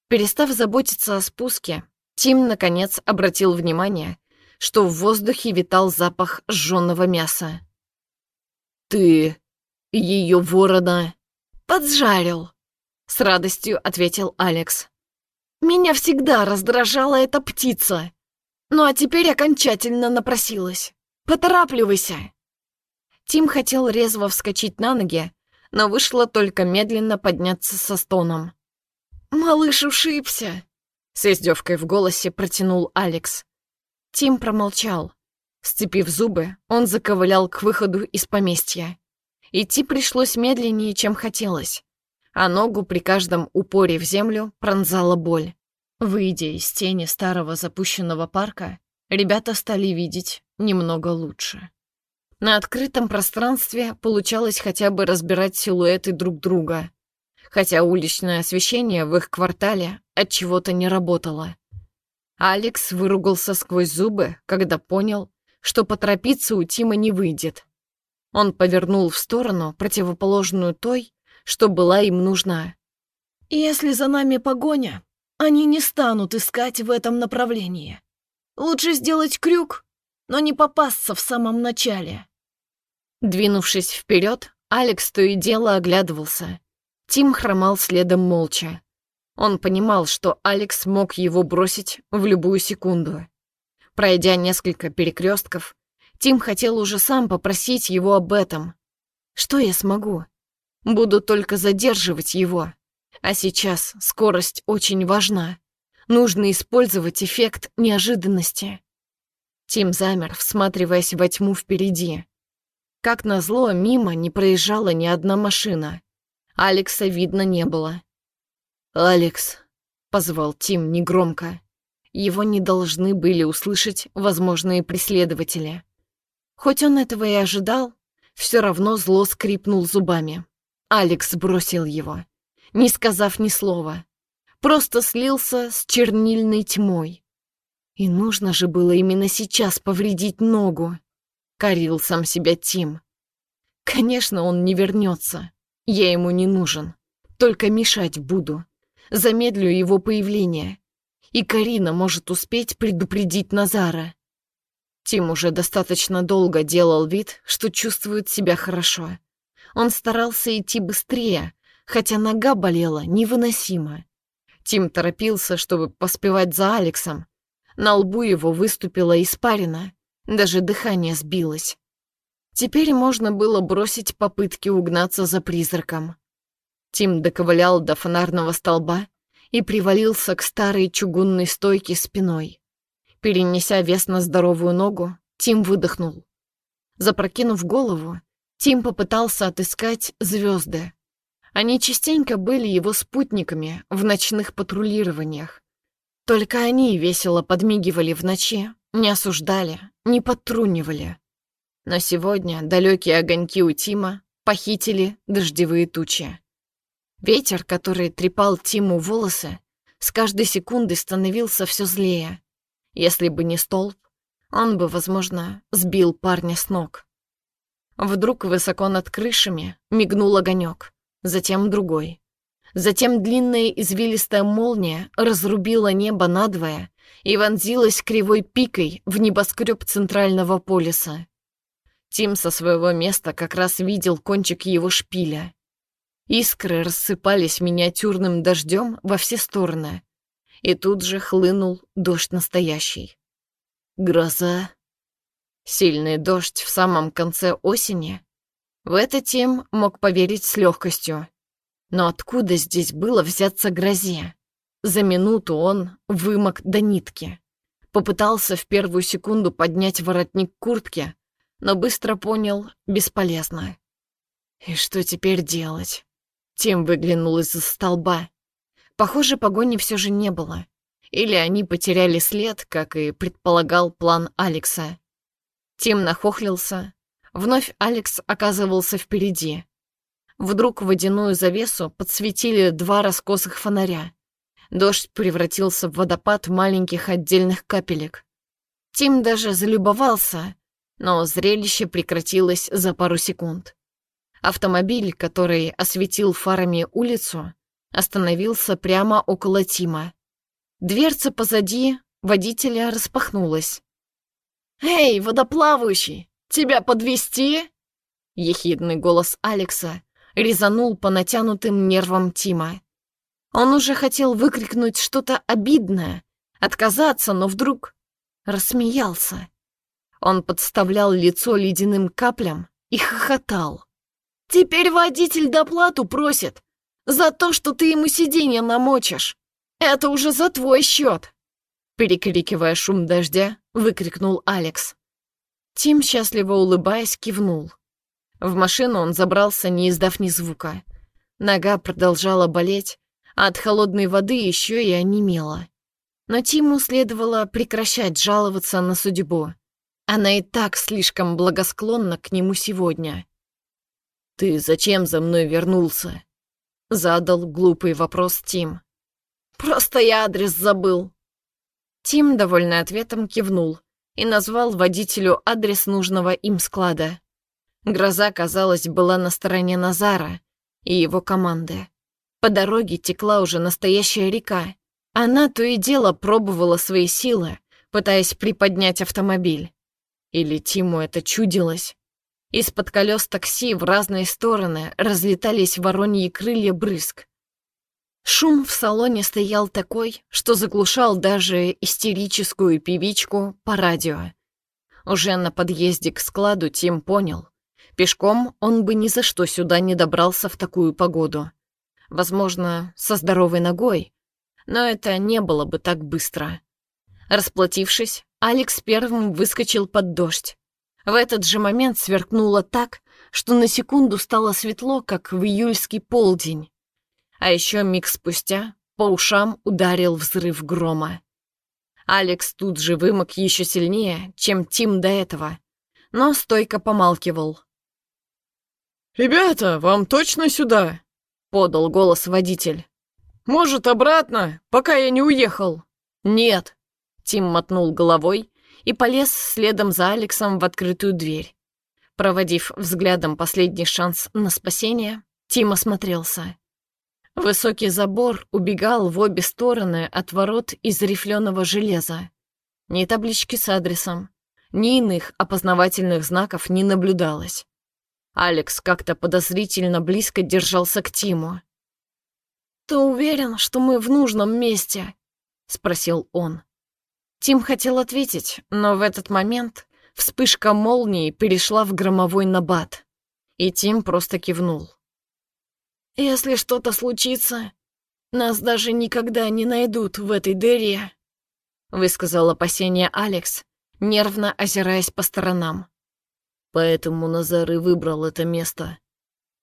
Перестав заботиться о спуске, Тим, наконец, обратил внимание что в воздухе витал запах сжёного мяса. «Ты ее ворона поджарил», — с радостью ответил Алекс. «Меня всегда раздражала эта птица. Ну а теперь окончательно напросилась. Поторапливайся!» Тим хотел резво вскочить на ноги, но вышло только медленно подняться со стоном. «Малыш ушибся!» — с издевкой в голосе протянул Алекс. Тим промолчал. Сцепив зубы, он заковылял к выходу из поместья. Идти пришлось медленнее, чем хотелось, а ногу при каждом упоре в землю пронзала боль. Выйдя из тени старого запущенного парка, ребята стали видеть немного лучше. На открытом пространстве получалось хотя бы разбирать силуэты друг друга, хотя уличное освещение в их квартале от чего-то не работало. Алекс выругался сквозь зубы, когда понял, что поторопиться у Тима не выйдет. Он повернул в сторону, противоположную той, что была им нужна. «Если за нами погоня, они не станут искать в этом направлении. Лучше сделать крюк, но не попасться в самом начале». Двинувшись вперед, Алекс то и дело оглядывался. Тим хромал следом молча. Он понимал, что Алекс мог его бросить в любую секунду. Пройдя несколько перекрестков, Тим хотел уже сам попросить его об этом. Что я смогу? Буду только задерживать его. А сейчас скорость очень важна. Нужно использовать эффект неожиданности. Тим замер, всматриваясь во тьму впереди. Как назло, мимо не проезжала ни одна машина. Алекса видно не было. «Алекс», — позвал Тим негромко. Его не должны были услышать возможные преследователи. Хоть он этого и ожидал, все равно зло скрипнул зубами. Алекс бросил его, не сказав ни слова. Просто слился с чернильной тьмой. И нужно же было именно сейчас повредить ногу. Корил сам себя Тим. Конечно, он не вернется. Я ему не нужен. Только мешать буду замедлю его появление, и Карина может успеть предупредить Назара. Тим уже достаточно долго делал вид, что чувствует себя хорошо. Он старался идти быстрее, хотя нога болела невыносимо. Тим торопился, чтобы поспевать за Алексом. На лбу его выступила испарина, даже дыхание сбилось. Теперь можно было бросить попытки угнаться за призраком. Тим доковылял до фонарного столба и привалился к старой чугунной стойке спиной. Перенеся вес на здоровую ногу, Тим выдохнул. Запрокинув голову, Тим попытался отыскать звезды. Они частенько были его спутниками в ночных патрулированиях. Только они весело подмигивали в ночи, не осуждали, не подтрунивали. Но сегодня далекие огоньки у Тима похитили дождевые тучи. Ветер, который трепал Тиму волосы, с каждой секундой становился все злее. Если бы не столб, он бы, возможно, сбил парня с ног. Вдруг высоко над крышами мигнул огонек, затем другой. Затем длинная извилистая молния разрубила небо надвое и вонзилась кривой пикой в небоскреб центрального полюса. Тим со своего места как раз видел кончик его шпиля. Искры рассыпались миниатюрным дождем во все стороны, и тут же хлынул дождь настоящий. Гроза. Сильный дождь в самом конце осени. В это Тим мог поверить с легкостью. Но откуда здесь было взяться грозе? За минуту он вымок до нитки. Попытался в первую секунду поднять воротник куртки, но быстро понял — бесполезно. И что теперь делать? Тим выглянул из-за столба. Похоже, погони все же не было. Или они потеряли след, как и предполагал план Алекса. Тим нахохлился. Вновь Алекс оказывался впереди. Вдруг водяную завесу подсветили два раскосых фонаря. Дождь превратился в водопад маленьких отдельных капелек. Тим даже залюбовался, но зрелище прекратилось за пару секунд. Автомобиль, который осветил фарами улицу, остановился прямо около Тима. Дверца позади водителя распахнулась. «Эй, водоплавающий, тебя подвести? Ехидный голос Алекса резанул по натянутым нервам Тима. Он уже хотел выкрикнуть что-то обидное, отказаться, но вдруг рассмеялся. Он подставлял лицо ледяным каплям и хохотал. «Теперь водитель доплату просит за то, что ты ему сиденье намочишь. Это уже за твой счет!» Перекрикивая шум дождя, выкрикнул Алекс. Тим, счастливо улыбаясь, кивнул. В машину он забрался, не издав ни звука. Нога продолжала болеть, а от холодной воды еще и онемела. Но Тиму следовало прекращать жаловаться на судьбу. Она и так слишком благосклонна к нему сегодня. «Ты зачем за мной вернулся?» — задал глупый вопрос Тим. «Просто я адрес забыл». Тим, довольный ответом, кивнул и назвал водителю адрес нужного им склада. Гроза, казалось, была на стороне Назара и его команды. По дороге текла уже настоящая река. Она то и дело пробовала свои силы, пытаясь приподнять автомобиль. Или Тиму это чудилось. Из-под колес такси в разные стороны разлетались вороньи крылья брызг. Шум в салоне стоял такой, что заглушал даже истерическую певичку по радио. Уже на подъезде к складу Тим понял, Пешком он бы ни за что сюда не добрался в такую погоду. Возможно, со здоровой ногой, но это не было бы так быстро. Расплатившись, Алекс первым выскочил под дождь. В этот же момент сверкнуло так, что на секунду стало светло, как в июльский полдень. А еще миг спустя по ушам ударил взрыв грома. Алекс тут же вымок еще сильнее, чем Тим до этого, но стойко помалкивал. «Ребята, вам точно сюда?» — подал голос водитель. «Может, обратно, пока я не уехал?» «Нет», — Тим мотнул головой и полез следом за Алексом в открытую дверь. Проводив взглядом последний шанс на спасение, Тим осмотрелся. Высокий забор убегал в обе стороны от ворот из рифленого железа. Ни таблички с адресом, ни иных опознавательных знаков не наблюдалось. Алекс как-то подозрительно близко держался к Тиму. «Ты уверен, что мы в нужном месте?» — спросил он. Тим хотел ответить, но в этот момент вспышка молнии перешла в громовой набат, и Тим просто кивнул. «Если что-то случится, нас даже никогда не найдут в этой дыре», — высказал опасение Алекс, нервно озираясь по сторонам. Поэтому Назар и выбрал это место.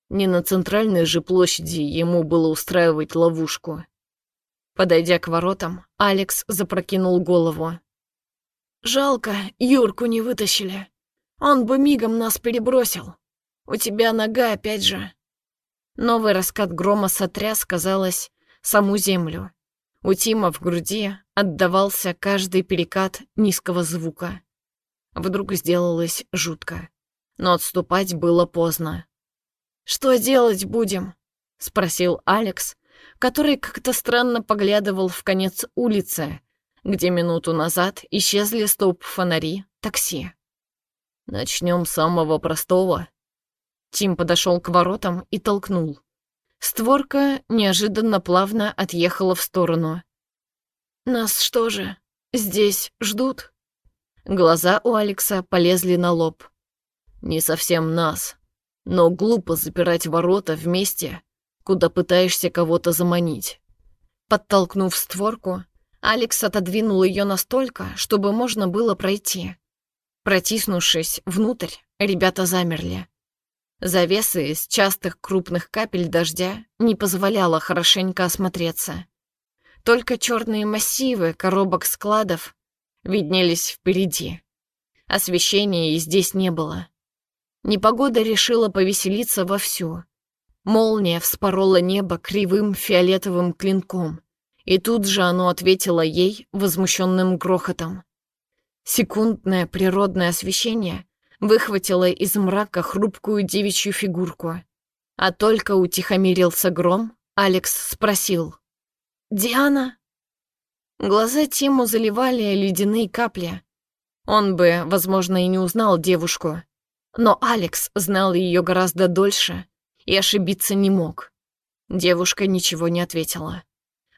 Не на центральной же площади ему было устраивать ловушку. Подойдя к воротам, Алекс запрокинул голову. «Жалко, Юрку не вытащили. Он бы мигом нас перебросил. У тебя нога опять же». Новый раскат грома сотряс, казалось, саму землю. У Тима в груди отдавался каждый перекат низкого звука. Вдруг сделалось жутко. Но отступать было поздно. «Что делать будем?» — спросил Алекс, который как-то странно поглядывал в конец улицы, где минуту назад исчезли столб-фонари такси. «Начнем с самого простого». Тим подошел к воротам и толкнул. Створка неожиданно плавно отъехала в сторону. «Нас что же, здесь ждут?» Глаза у Алекса полезли на лоб. «Не совсем нас, но глупо запирать ворота вместе, куда пытаешься кого-то заманить». Подтолкнув створку, Алекс отодвинул ее настолько, чтобы можно было пройти. Протиснувшись внутрь, ребята замерли. Завесы из частых крупных капель дождя не позволяла хорошенько осмотреться. Только черные массивы коробок складов виднелись впереди. Освещения и здесь не было. Непогода решила повеселиться вовсю. Молния вспорола небо кривым фиолетовым клинком, и тут же оно ответило ей возмущенным грохотом. Секундное природное освещение выхватила из мрака хрупкую девичью фигурку. А только утихомирился гром, Алекс спросил. «Диана?» Глаза Тиму заливали ледяные капли. Он бы, возможно, и не узнал девушку. Но Алекс знал ее гораздо дольше и ошибиться не мог. Девушка ничего не ответила.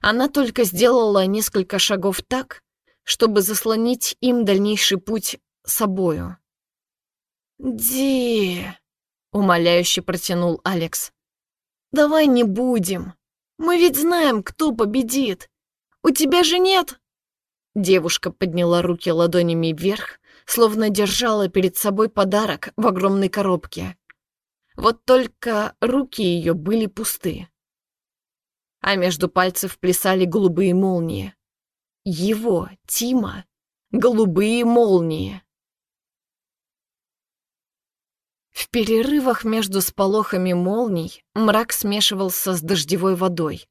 Она только сделала несколько шагов так, чтобы заслонить им дальнейший путь собою. «Ди!» — умоляюще протянул Алекс. «Давай не будем. Мы ведь знаем, кто победит. У тебя же нет...» Девушка подняла руки ладонями вверх, словно держала перед собой подарок в огромной коробке. Вот только руки ее были пусты. А между пальцев плясали голубые молнии. Его, Тима, голубые молнии. В перерывах между сполохами молний мрак смешивался с дождевой водой,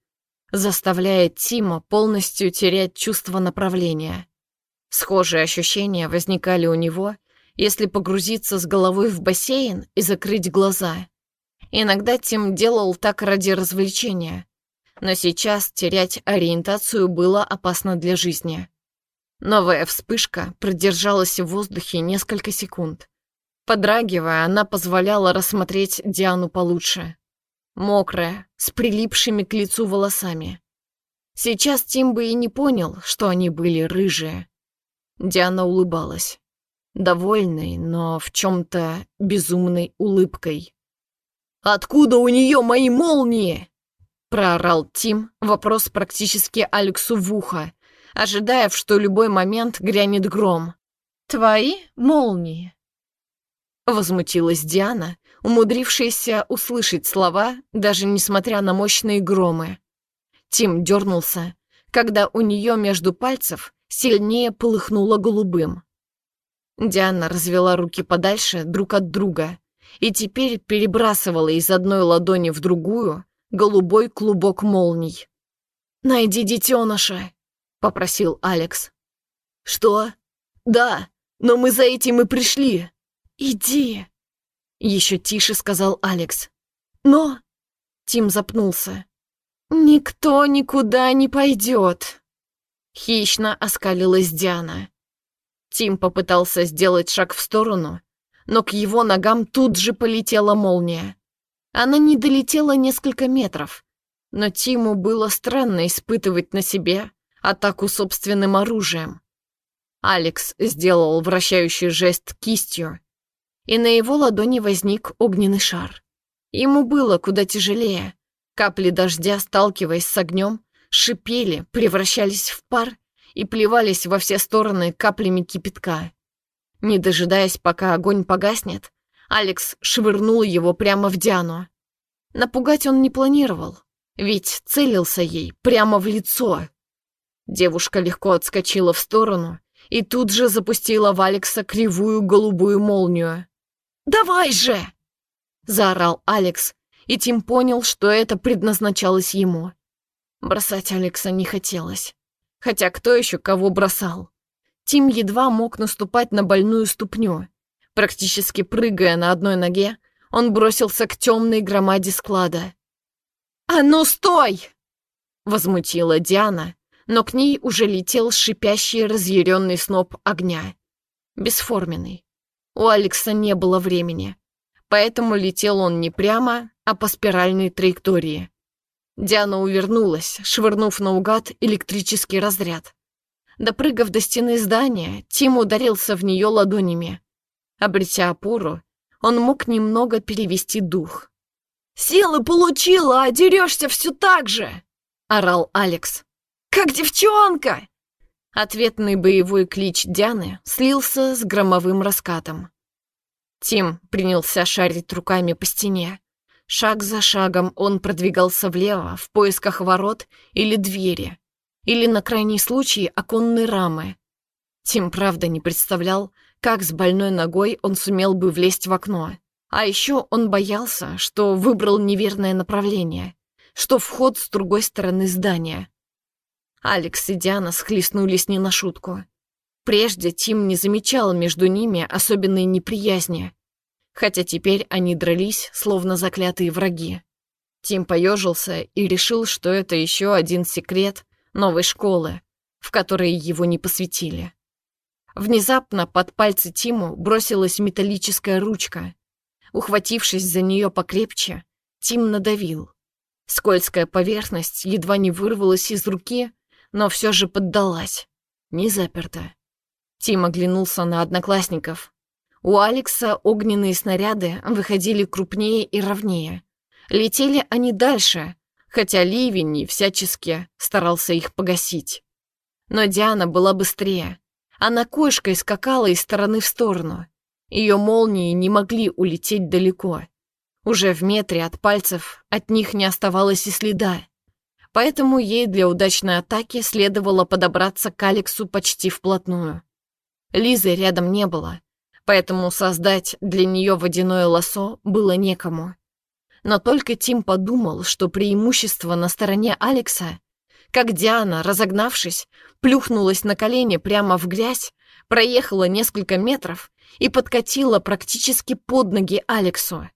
заставляя Тима полностью терять чувство направления. Схожие ощущения возникали у него, если погрузиться с головой в бассейн и закрыть глаза. Иногда Тим делал так ради развлечения, но сейчас терять ориентацию было опасно для жизни. Новая вспышка продержалась в воздухе несколько секунд, Подрагивая, она позволяла рассмотреть Диану получше. Мокрая, с прилипшими к лицу волосами. Сейчас Тим бы и не понял, что они были рыжие. Диана улыбалась. Довольной, но в чем-то безумной улыбкой. «Откуда у нее мои молнии?» Проорал Тим вопрос практически Алексу в ухо, ожидая, что любой момент грянет гром. «Твои молнии?» Возмутилась Диана, умудрившаяся услышать слова, даже несмотря на мощные громы. Тим дернулся, когда у нее между пальцев сильнее полыхнуло голубым. Диана развела руки подальше друг от друга и теперь перебрасывала из одной ладони в другую голубой клубок молний. «Найди детеныша», — попросил Алекс. «Что? Да, но мы за этим и пришли», «Иди!» — еще тише сказал Алекс. «Но...» — Тим запнулся. «Никто никуда не пойдет!» Хищно оскалилась Диана. Тим попытался сделать шаг в сторону, но к его ногам тут же полетела молния. Она не долетела несколько метров, но Тиму было странно испытывать на себе атаку собственным оружием. Алекс сделал вращающий жест кистью, и на его ладони возник огненный шар. Ему было куда тяжелее. Капли дождя, сталкиваясь с огнем, шипели, превращались в пар и плевались во все стороны каплями кипятка. Не дожидаясь, пока огонь погаснет, Алекс швырнул его прямо в Диану. Напугать он не планировал, ведь целился ей прямо в лицо. Девушка легко отскочила в сторону и тут же запустила в Алекса кривую голубую молнию. «Давай же!» — заорал Алекс, и Тим понял, что это предназначалось ему. Бросать Алекса не хотелось. Хотя кто еще кого бросал? Тим едва мог наступать на больную ступню. Практически прыгая на одной ноге, он бросился к темной громаде склада. «А ну, стой!» — возмутила Диана, но к ней уже летел шипящий разъяренный сноп огня. Бесформенный. У Алекса не было времени, поэтому летел он не прямо, а по спиральной траектории. Диана увернулась, швырнув наугад электрический разряд. Допрыгав до стены здания, Тим ударился в нее ладонями. Обретя опору, он мог немного перевести дух. «Силы получила, а дерешься все так же!» — орал Алекс. «Как девчонка!» Ответный боевой клич Дианы слился с громовым раскатом. Тим принялся шарить руками по стене. Шаг за шагом он продвигался влево в поисках ворот или двери, или на крайний случай оконной рамы. Тим правда не представлял, как с больной ногой он сумел бы влезть в окно. А еще он боялся, что выбрал неверное направление, что вход с другой стороны здания. Алекс и Диана схлестнулись не на шутку. Прежде Тим не замечал между ними особенной неприязни, хотя теперь они дрались, словно заклятые враги. Тим поежился и решил, что это еще один секрет новой школы, в которой его не посвятили. Внезапно под пальцы Тиму бросилась металлическая ручка. Ухватившись за нее покрепче, Тим надавил. Скользкая поверхность едва не вырвалась из руки, но все же поддалась. Не заперта. Тим оглянулся на одноклассников. У Алекса огненные снаряды выходили крупнее и ровнее. Летели они дальше, хотя ливень всячески старался их погасить. Но Диана была быстрее. Она кошкой скакала из стороны в сторону. Ее молнии не могли улететь далеко. Уже в метре от пальцев от них не оставалось и следа. Поэтому ей для удачной атаки следовало подобраться к Алексу почти вплотную. Лизы рядом не было, поэтому создать для нее водяное лосо было некому. Но только Тим подумал, что преимущество на стороне Алекса, как Диана, разогнавшись, плюхнулась на колени прямо в грязь, проехала несколько метров и подкатила практически под ноги Алексу.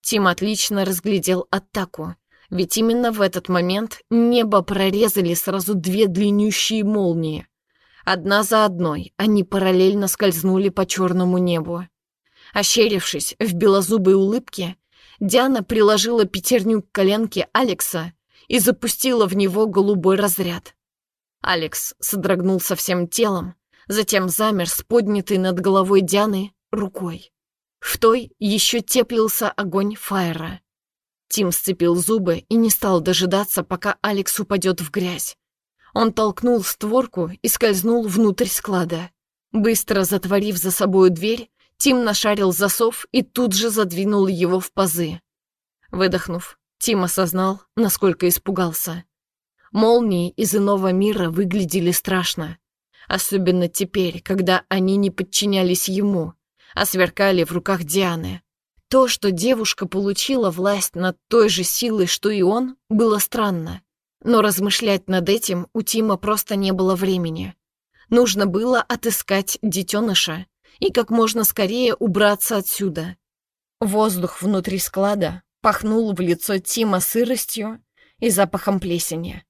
Тим отлично разглядел атаку, ведь именно в этот момент небо прорезали сразу две длиннющие молнии. Одна за одной они параллельно скользнули по черному небу. Ощерившись в белозубой улыбке, Диана приложила пятерню к коленке Алекса и запустила в него голубой разряд. Алекс содрогнулся всем телом, затем замер с поднятой над головой Дианы рукой. В той еще теплился огонь фаера. Тим сцепил зубы и не стал дожидаться, пока Алекс упадет в грязь. Он толкнул створку и скользнул внутрь склада. Быстро затворив за собой дверь, Тим нашарил засов и тут же задвинул его в пазы. Выдохнув, Тим осознал, насколько испугался. Молнии из иного мира выглядели страшно. Особенно теперь, когда они не подчинялись ему, а сверкали в руках Дианы. То, что девушка получила власть над той же силой, что и он, было странно. Но размышлять над этим у Тима просто не было времени. Нужно было отыскать детеныша и как можно скорее убраться отсюда. Воздух внутри склада пахнул в лицо Тима сыростью и запахом плесени.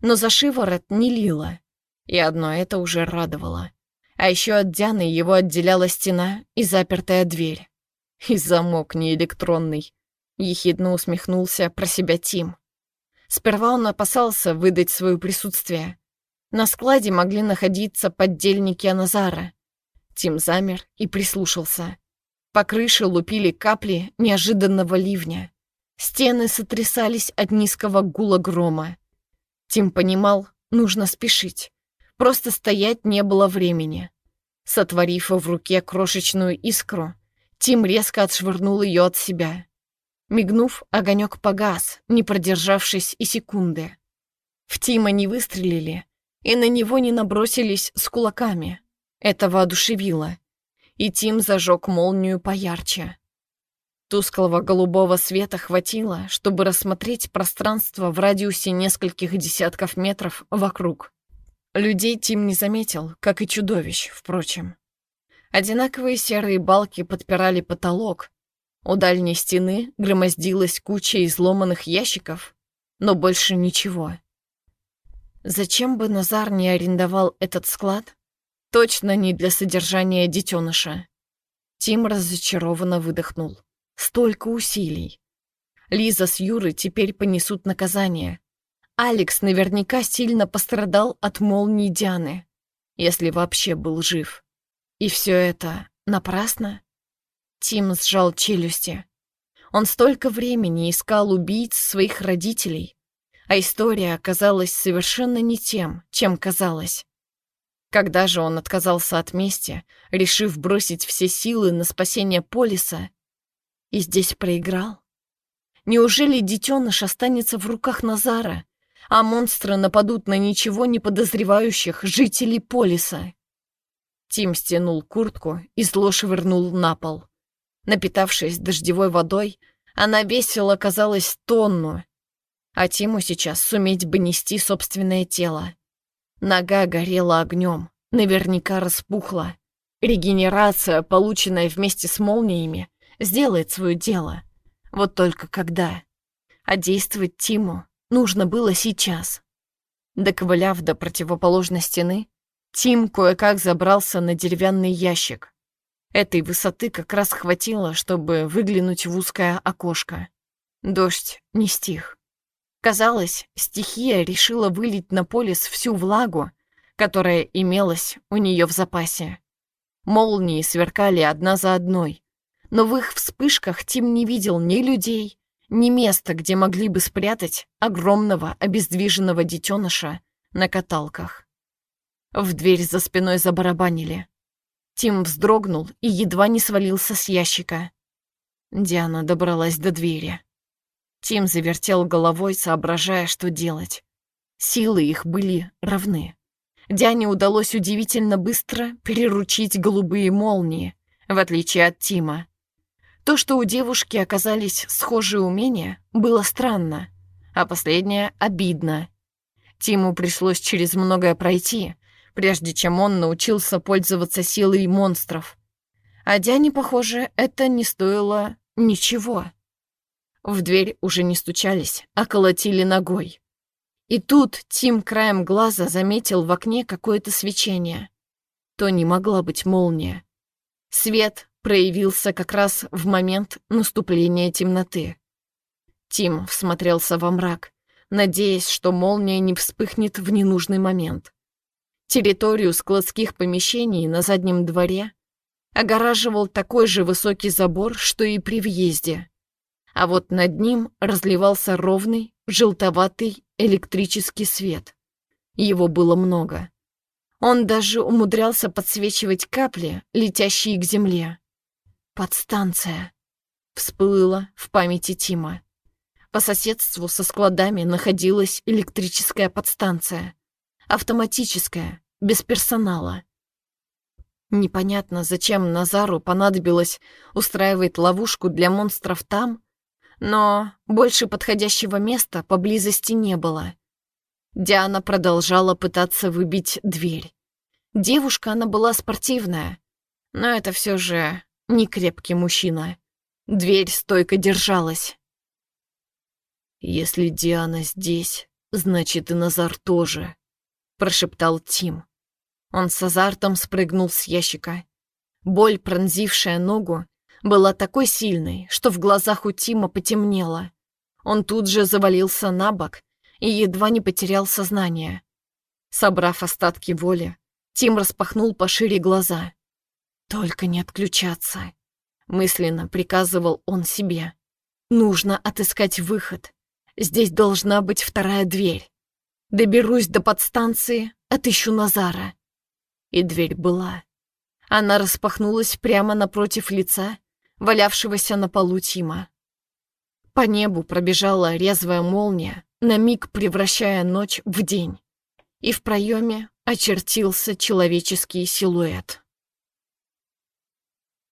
Но за шиворот не лило, и одно это уже радовало. А еще от Дианы его отделяла стена и запертая дверь. И замок не электронный. Ехидно усмехнулся про себя Тим. Сперва он опасался выдать свое присутствие. На складе могли находиться поддельники Аназара. Тим замер и прислушался. По крыше лупили капли неожиданного ливня. Стены сотрясались от низкого гула грома. Тим понимал, нужно спешить. Просто стоять не было времени. Сотворив в руке крошечную искру, Тим резко отшвырнул ее от себя. Мигнув, огонек погас, не продержавшись и секунды. В Тима не выстрелили, и на него не набросились с кулаками. Это воодушевило. И Тим зажег молнию поярче. Тусклого голубого света хватило, чтобы рассмотреть пространство в радиусе нескольких десятков метров вокруг. Людей Тим не заметил, как и чудовищ, впрочем. Одинаковые серые балки подпирали потолок. У дальней стены громоздилась куча изломанных ящиков, но больше ничего. Зачем бы Назар не арендовал этот склад? Точно не для содержания детеныша. Тим разочарованно выдохнул. Столько усилий. Лиза с Юрой теперь понесут наказание. Алекс наверняка сильно пострадал от молнии Дианы, если вообще был жив. И все это напрасно? Тим сжал челюсти. Он столько времени искал убийц своих родителей, а история оказалась совершенно не тем, чем казалось. Когда же он отказался от мести, решив бросить все силы на спасение Полиса, и здесь проиграл? Неужели детеныш останется в руках Назара, а монстры нападут на ничего не подозревающих жителей Полиса? Тим стянул куртку и зло швырнул на пол. Напитавшись дождевой водой, она весила, казалось, тонну, а Тиму сейчас суметь бы нести собственное тело. Нога горела огнем, наверняка распухла. Регенерация, полученная вместе с молниями, сделает свое дело. Вот только когда? А действовать Тиму нужно было сейчас. Доковыляв до противоположной стены, Тим кое-как забрался на деревянный ящик. Этой высоты как раз хватило, чтобы выглянуть в узкое окошко. Дождь не стих. Казалось, стихия решила вылить на полис всю влагу, которая имелась у нее в запасе. Молнии сверкали одна за одной, но в их вспышках Тим не видел ни людей, ни места, где могли бы спрятать огромного обездвиженного детеныша на каталках. В дверь за спиной забарабанили. Тим вздрогнул и едва не свалился с ящика. Диана добралась до двери. Тим завертел головой, соображая, что делать. Силы их были равны. Диане удалось удивительно быстро переручить голубые молнии, в отличие от Тима. То, что у девушки оказались схожие умения, было странно, а последнее — обидно. Тиму пришлось через многое пройти, прежде чем он научился пользоваться силой монстров. А Диане, похоже, это не стоило ничего. В дверь уже не стучались, а колотили ногой. И тут Тим краем глаза заметил в окне какое-то свечение. То не могла быть молния. Свет проявился как раз в момент наступления темноты. Тим всмотрелся во мрак, надеясь, что молния не вспыхнет в ненужный момент. Территорию складских помещений на заднем дворе огораживал такой же высокий забор, что и при въезде а вот над ним разливался ровный, желтоватый электрический свет. Его было много. Он даже умудрялся подсвечивать капли, летящие к земле. «Подстанция», — всплыла в памяти Тима. По соседству со складами находилась электрическая подстанция. Автоматическая, без персонала. Непонятно, зачем Назару понадобилось устраивать ловушку для монстров там, но больше подходящего места поблизости не было. Диана продолжала пытаться выбить дверь. Девушка она была спортивная, но это все же не крепкий мужчина. Дверь стойко держалась. «Если Диана здесь, значит и Назар тоже», — прошептал Тим. Он с азартом спрыгнул с ящика. Боль, пронзившая ногу, была такой сильной, что в глазах у Тима потемнело. Он тут же завалился на бок и едва не потерял сознание. Собрав остатки воли, Тим распахнул пошире глаза. «Только не отключаться», — мысленно приказывал он себе. «Нужно отыскать выход. Здесь должна быть вторая дверь. Доберусь до подстанции, отыщу Назара». И дверь была. Она распахнулась прямо напротив лица, валявшегося на полу Тима. По небу пробежала резвая молния, на миг превращая ночь в день, и в проеме очертился человеческий силуэт.